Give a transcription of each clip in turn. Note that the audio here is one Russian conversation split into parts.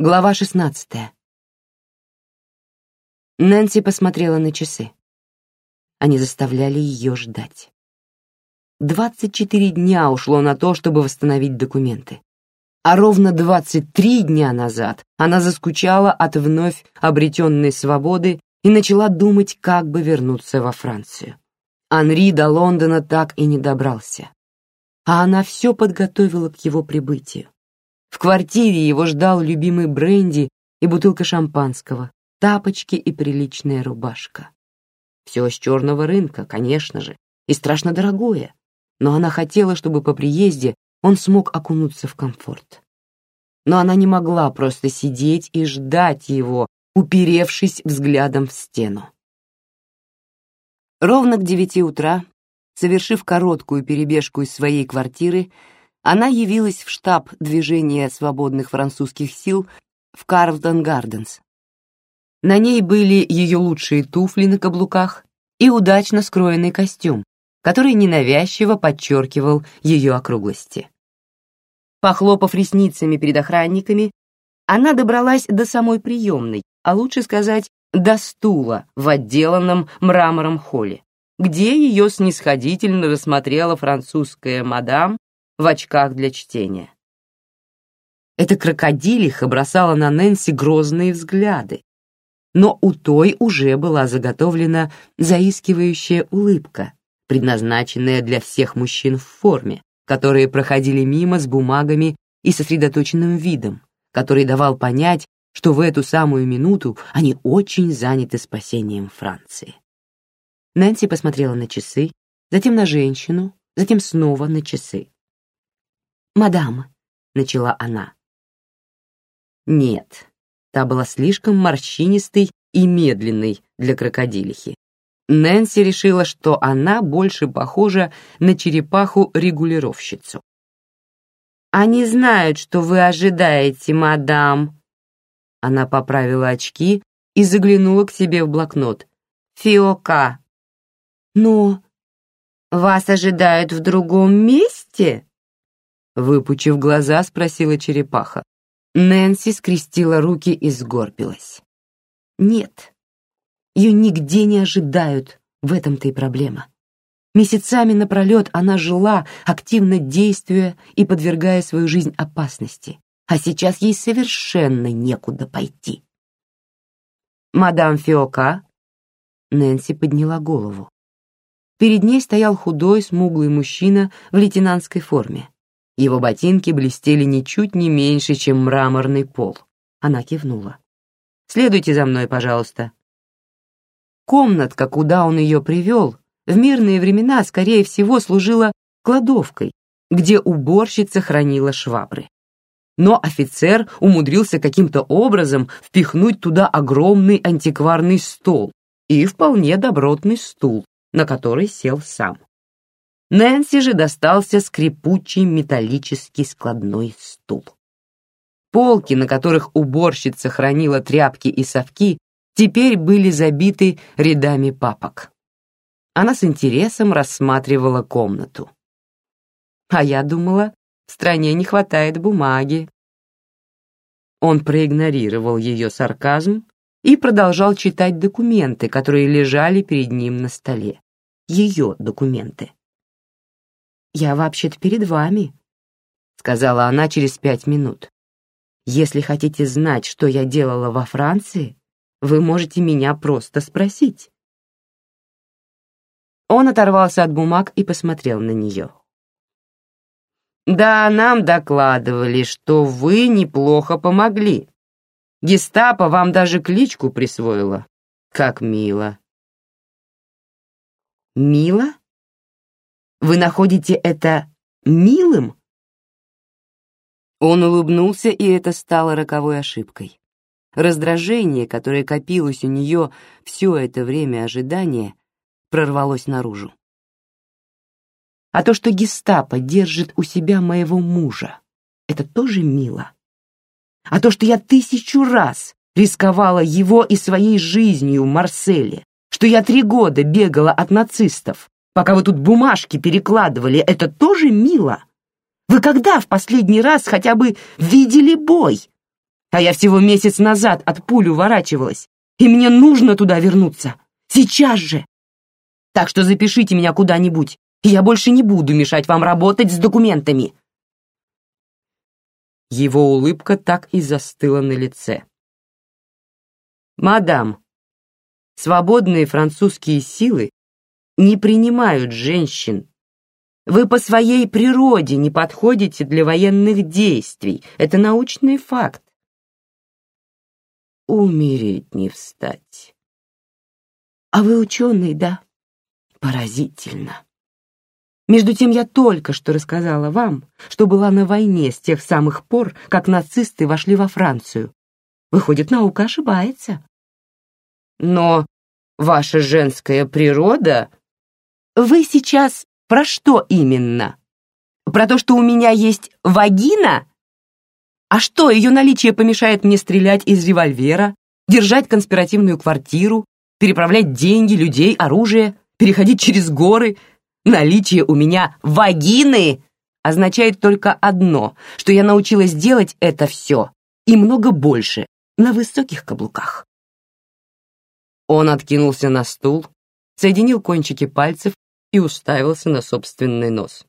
Глава 16. Нэнси посмотрела на часы. Они заставляли ее ждать. 24 дня ушло на то, чтобы восстановить документы. А ровно 23 дня назад она заскучала от вновь обретенной свободы и начала думать, как бы вернуться во Францию. Анри до Лондона так и не добрался. А она все подготовила к его прибытию. В квартире его ждал любимый бренди и бутылка шампанского, тапочки и приличная рубашка. Все с черного рынка, конечно же, и страшно дорогое, но она хотела, чтобы по приезде он смог окунуться в комфорт. Но она не могла просто сидеть и ждать его, уперевшись взглядом в стену. Ровно к девяти утра, совершив короткую перебежку из своей квартиры, она явилась в штаб движения свободных французских сил в Карвдон-Гарденс. На ней были ее лучшие туфли на каблуках и удачно скроенный костюм, который ненавязчиво подчеркивал ее округлости. Похлопав ресницами перед охранниками, она добралась до самой приемной, а лучше сказать, до стула в отделанном мрамором холле, где ее снисходительно рассмотрела французская мадам в очках для чтения. Эта крокодилиха бросала на Нэнси грозные взгляды, но у той уже была заготовлена заискивающая улыбка, предназначенная для всех мужчин в форме, которые проходили мимо с бумагами и сосредоточенным видом, который давал понять, что в эту самую минуту они очень заняты спасением Франции. Нэнси посмотрела на часы, затем на женщину, затем снова на часы. «Мадам», — начала она. Нет, та была слишком морщинистой и медленной для крокодилихи. Нэнси решила, что она больше похожа на черепаху-регулировщицу. «Они знают, что вы ожидаете, мадам». Она поправила очки и заглянула к себе в блокнот. «Фиока». «Но вас ожидают в другом месте?» Выпучив глаза, спросила черепаха. Нэнси скрестила руки и сгорбилась. Нет, ее нигде не ожидают, в этом-то и проблема. Месяцами напролет она жила, активно действуя и подвергая свою жизнь опасности, а сейчас ей совершенно некуда пойти. «Мадам Фиока?» Нэнси подняла голову. Перед ней стоял худой, смуглый мужчина в лейтенантской форме. Его ботинки блестели ничуть не меньше, чем мраморный пол. Она кивнула. «Следуйте за мной, пожалуйста». Комнатка, куда он ее привел, в мирные времена, скорее всего, служила кладовкой, где уборщица хранила швабры. Но офицер умудрился каким-то образом впихнуть туда огромный антикварный стол и вполне добротный стул, на который сел сам. Нэнси же достался скрипучий металлический складной стул. Полки, на которых уборщица хранила тряпки и совки, теперь были забиты рядами папок. Она с интересом рассматривала комнату. А я думала, в стране не хватает бумаги. Он проигнорировал ее сарказм и продолжал читать документы, которые лежали перед ним на столе. Ее документы. «Я вообще-то перед вами», — сказала она через пять минут. «Если хотите знать, что я делала во Франции, вы можете меня просто спросить». Он оторвался от бумаг и посмотрел на нее. «Да, нам докладывали, что вы неплохо помогли. Гестапо вам даже кличку присвоило. Как мило». «Мило?» Вы находите это милым?» Он улыбнулся, и это стало роковой ошибкой. Раздражение, которое копилось у нее все это время ожидания, прорвалось наружу. А то, что гестапо держит у себя моего мужа, это тоже мило. А то, что я тысячу раз рисковала его и своей жизнью в Марселе, что я три года бегала от нацистов, пока вы тут бумажки перекладывали, это тоже мило. Вы когда в последний раз хотя бы видели бой? А я всего месяц назад от пуль уворачивалась, и мне нужно туда вернуться. Сейчас же. Так что запишите меня куда-нибудь, я больше не буду мешать вам работать с документами. Его улыбка так и застыла на лице. «Мадам, свободные французские силы не принимают женщин. Вы по своей природе не подходите для военных действий. Это научный факт. Умереть не встать. А вы ученый, да? Поразительно. Между тем я только что рассказала вам, что была на войне с тех самых пор, как нацисты вошли во Францию. Выходит, наука ошибается. Но ваша женская природа... Вы сейчас про что именно? Про то, что у меня есть вагина? А что, ее наличие помешает мне стрелять из револьвера, держать конспиративную квартиру, переправлять деньги, людей, оружие, переходить через горы, Наличие у меня вагины означает только одно, что я научилась делать это все и много больше на высоких каблуках. Он откинулся на стул, соединил кончики пальцев и уставился на собственный нос.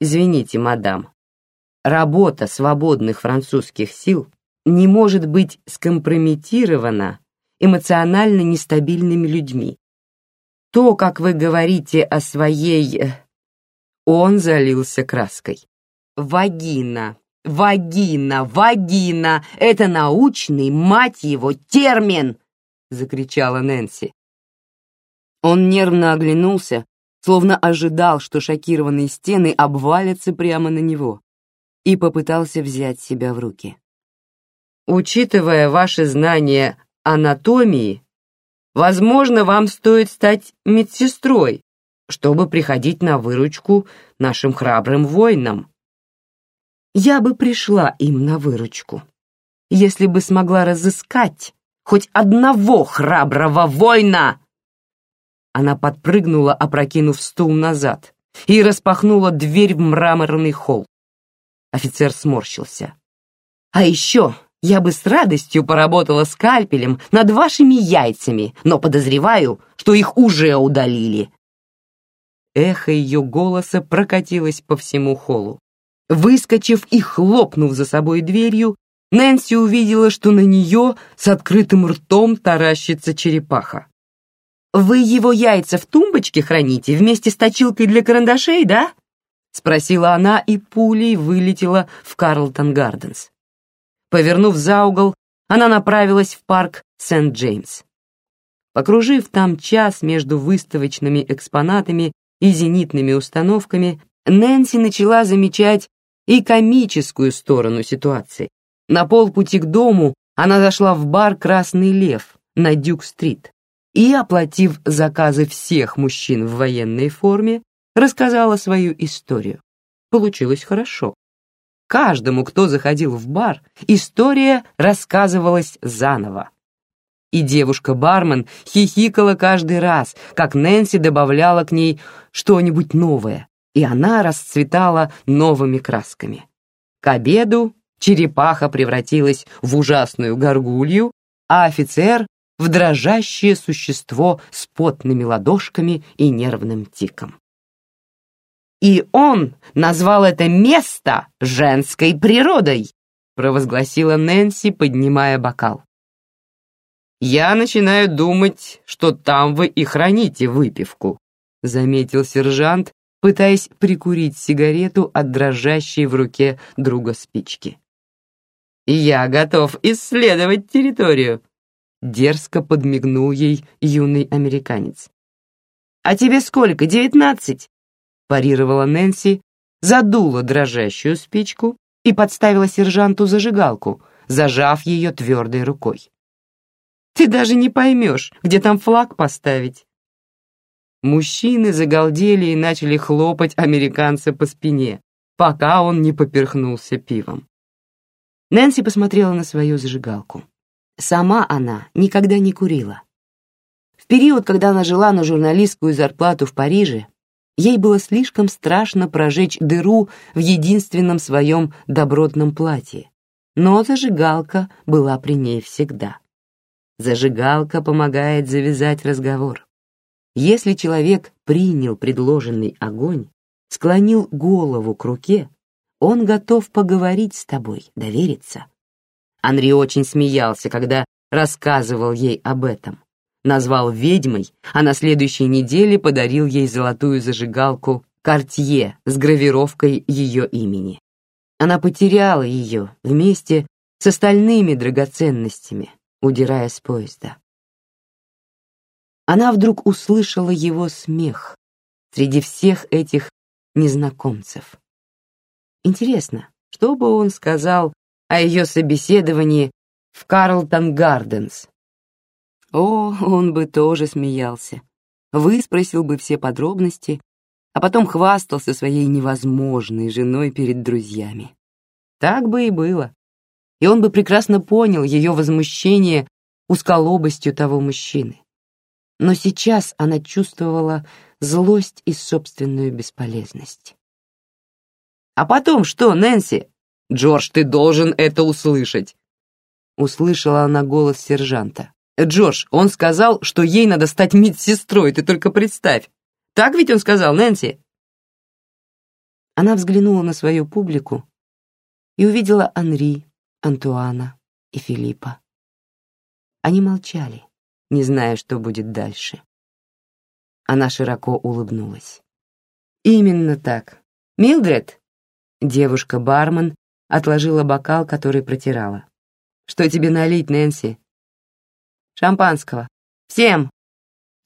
«Извините, мадам, работа свободных французских сил не может быть скомпрометирована эмоционально нестабильными людьми, то, как вы говорите о своей...» э, Он залился краской. «Вагина, вагина, вагина! Это научный, мать его, термин!» — закричала Нэнси. Он нервно оглянулся, словно ожидал, что шокированные стены обвалятся прямо на него, и попытался взять себя в руки. «Учитывая ваши знания анатомии, Возможно, вам стоит стать медсестрой, чтобы приходить на выручку нашим храбрым воинам. Я бы пришла им на выручку, если бы смогла разыскать хоть одного храброго воина. Она подпрыгнула, опрокинув стул назад, и распахнула дверь в мраморный холл. Офицер сморщился. А еще я бы с радостью поработала скальпелем над вашими яйцами, но подозреваю, что их уже удалили. Эхо ее голоса прокатилось по всему холлу. Выскочив и хлопнув за собой дверью, Нэнси увидела, что на нее с открытым ртом таращится черепаха. «Вы его яйца в тумбочке храните вместе с точилкой для карандашей, да?» — спросила она, и пулей вылетела в Карлтон Гарденс. Повернув за угол, она направилась в парк Сент-Джеймс. Покружив там час между выставочными экспонатами и зенитными установками, Нэнси начала замечать и комическую сторону ситуации. На полпути к дому она зашла в бар «Красный лев» на Дюк-стрит и, оплатив заказы всех мужчин в военной форме, рассказала свою историю. Получилось хорошо. Каждому, кто заходил в бар, история рассказывалась заново. И девушка-бармен хихикала каждый раз, как Нэнси добавляла к ней что-нибудь новое, и она расцветала новыми красками. К обеду черепаха превратилась в ужасную горгулью, а офицер — в дрожащее существо с потными ладошками и нервным тиком. И он назвал это место женской природой, провозгласила Нэнси, поднимая бокал. Я начинаю думать, что там вы и храните выпивку, заметил сержант, пытаясь прикурить сигарету от дрожащей в руке друга спички. Я готов исследовать территорию, дерзко подмигнул ей юный американец. А тебе сколько? Девятнадцать? парировала Нэнси, задула дрожащую спичку и подставила сержанту зажигалку, зажав ее твердой рукой. «Ты даже не поймешь, где там флаг поставить». Мужчины загалдели и начали хлопать американца по спине, пока он не поперхнулся пивом. Нэнси посмотрела на свою зажигалку. Сама она никогда не курила. В период, когда она жила на журналистскую зарплату в Париже, Ей было слишком страшно прожечь дыру в единственном своем добротном платье. но зажигалка была при ней всегда. Зажигалка помогает завязать разговор. Если человек принял предложенный огонь, склонил голову к руке, он готов поговорить с тобой, довериться. Анри очень смеялся, когда рассказывал ей об этом. Назвал ведьмой, а на следующей неделе подарил ей золотую зажигалку Картье с гравировкой ее имени. Она потеряла ее вместе с остальными драгоценностями, удирая с поезда. Она вдруг услышала его смех среди всех этих незнакомцев. Интересно, что бы он сказал о ее собеседовании в Карлтон Гарденс? О, он бы тоже смеялся, выспросил бы все подробности, а потом хвастался своей невозможной женой перед друзьями. Так бы и было. И он бы прекрасно понял ее возмущение узколобостью того мужчины. Но сейчас она чувствовала злость и собственную бесполезность. «А потом что, Нэнси? Джордж, ты должен это услышать!» Услышала она голос сержанта. «Джордж, он сказал, что ей надо стать медсестрой, ты только представь! Так ведь он сказал, Нэнси?» Она взглянула на свою публику и увидела Анри, Антуана и Филиппа. Они молчали, не зная, что будет дальше. Она широко улыбнулась. «Именно так. Милдред?» Девушка-бармен отложила бокал, который протирала. «Что тебе налить, Нэнси?» «Шампанского. Всем!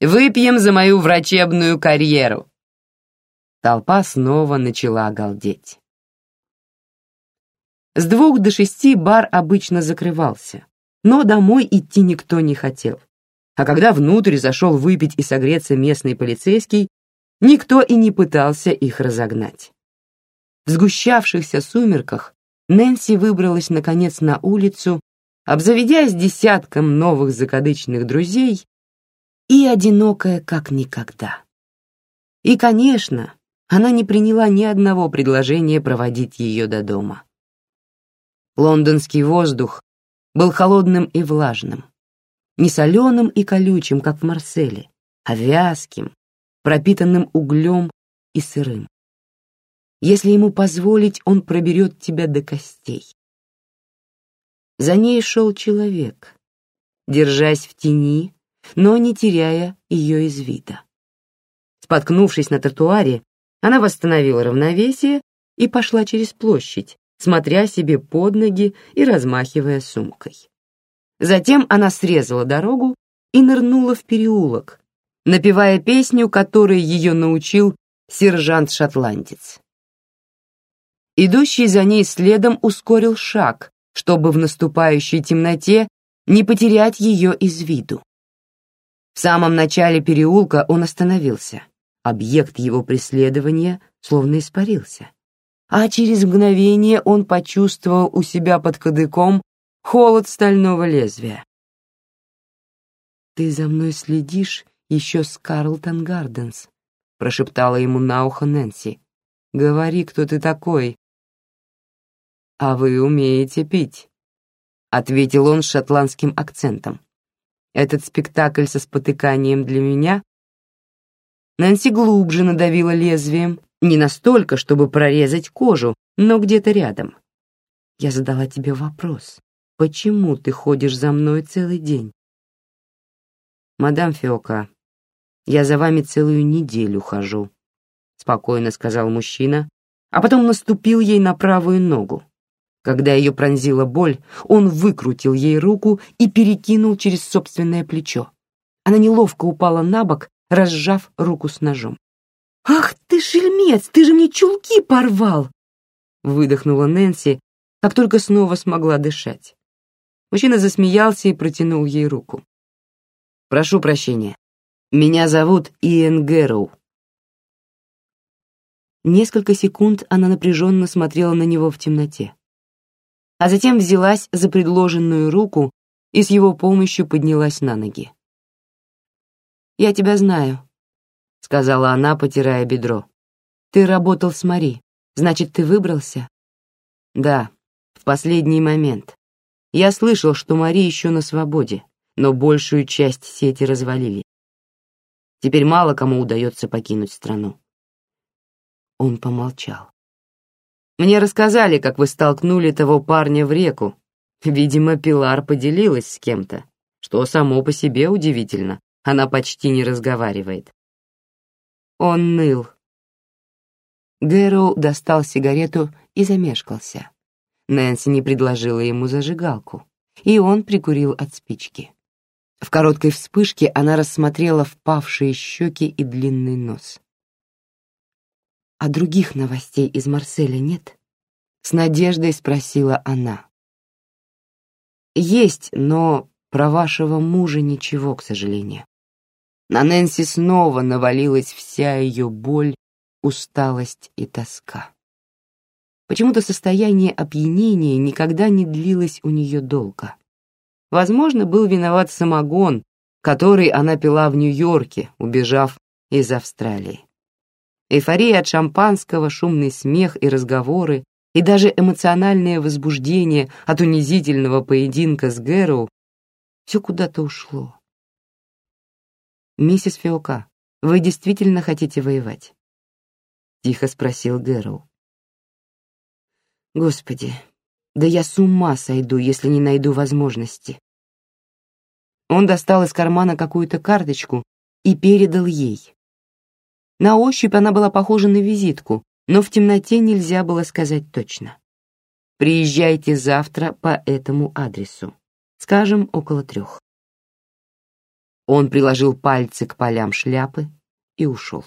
Выпьем за мою врачебную карьеру!» Толпа снова начала галдеть. С двух до шести бар обычно закрывался, но домой идти никто не хотел. А когда внутрь зашел выпить и согреться местный полицейский, никто и не пытался их разогнать. В сгущавшихся сумерках Нэнси выбралась наконец на улицу, обзаведясь десятком новых закадычных друзей и одинокая как никогда. И, конечно, она не приняла ни одного предложения проводить ее до дома. Лондонский воздух был холодным и влажным не соленым и колючим, как в Марселе, а вязким, пропитанным углем и сырым. Если ему позволить, он проберет тебя до костей. За ней шел человек, держась в тени, но не теряя ее из вида. Споткнувшись на тротуаре, она восстановила равновесие и пошла через площадь, смотря себе под ноги и размахивая сумкой. Затем она срезала дорогу и нырнула в переулок, напевая песню, которой ее научил сержант-шотландец. Идущий за ней следом ускорил шаг, чтобы в наступающей темноте не потерять ее из виду. В самом начале переулка он остановился. Объект его преследования словно испарился. А через мгновение он почувствовал у себя под кадыком холод стального лезвия. «Ты за мной следишь еще с Карлтон Гарденс», — прошептала ему на ухо Нэнси. «Говори, кто ты такой». «А вы умеете пить», — ответил он с шотландским акцентом. «Этот спектакль со спотыканием для меня?» Нэнси глубже надавила лезвием, не настолько, чтобы прорезать кожу, но где-то рядом. «Я задала тебе вопрос. Почему ты ходишь за мной целый день? Мадам Фиока, я за вами целую неделю хожу, спокойно сказал мужчина, а потом наступил ей на правую ногу. Когда ее пронзила боль, он выкрутил ей руку и перекинул через собственное плечо. Она неловко упала на бок, разжав руку с ножом. «Ах ты шельмец, ты же мне чулки порвал!» выдохнула Нэнси, как только снова смогла дышать. Мужчина засмеялся и протянул ей руку. «Прошу прощения. Меня зовут Иэн Гэроу». Несколько секунд она напряженно смотрела на него в темноте, а затем взялась за предложенную руку и с его помощью поднялась на ноги. «Я тебя знаю», — сказала она, потирая бедро. «Ты работал с Мари, значит, ты выбрался?» «Да, в последний момент. Я слышал, что Мари еще на свободе, но большую часть сети развалили. Теперь мало кому удается покинуть страну. Он помолчал. Мне рассказали, как вы столкнули того парня в реку. Видимо, Пилар поделилась с кем-то, что само по себе удивительно. Она почти не разговаривает. Он ныл. Гэроу достал сигарету и замешкался. Нэнси не предложила ему зажигалку, и он прикурил от спички. В короткой вспышке она рассмотрела впавшие щеки и длинный нос. «А других новостей из Марселя нет?» — с надеждой спросила она. «Есть, но про вашего мужа ничего, к сожалению». На Нэнси снова навалилась вся ее боль, усталость и тоска. Почему-то состояние опьянения никогда не длилось у нее долго. Возможно, был виноват самогон, который она пила в Нью-Йорке, убежав из Австралии. Эйфория от шампанского, шумный смех и разговоры, и даже эмоциональное возбуждение от унизительного поединка с Гэроу все куда-то ушло. «Миссис Фиока, вы действительно хотите воевать?» — тихо спросил Гэроу. «Господи, да я с ума сойду, если не найду возможности. Он достал из кармана какую-то карточку и передал ей. На ощупь она была похожа на визитку, но в темноте нельзя было сказать точно. Приезжайте завтра по этому адресу, скажем, около трех. Он приложил пальцы к полям шляпы и ушел.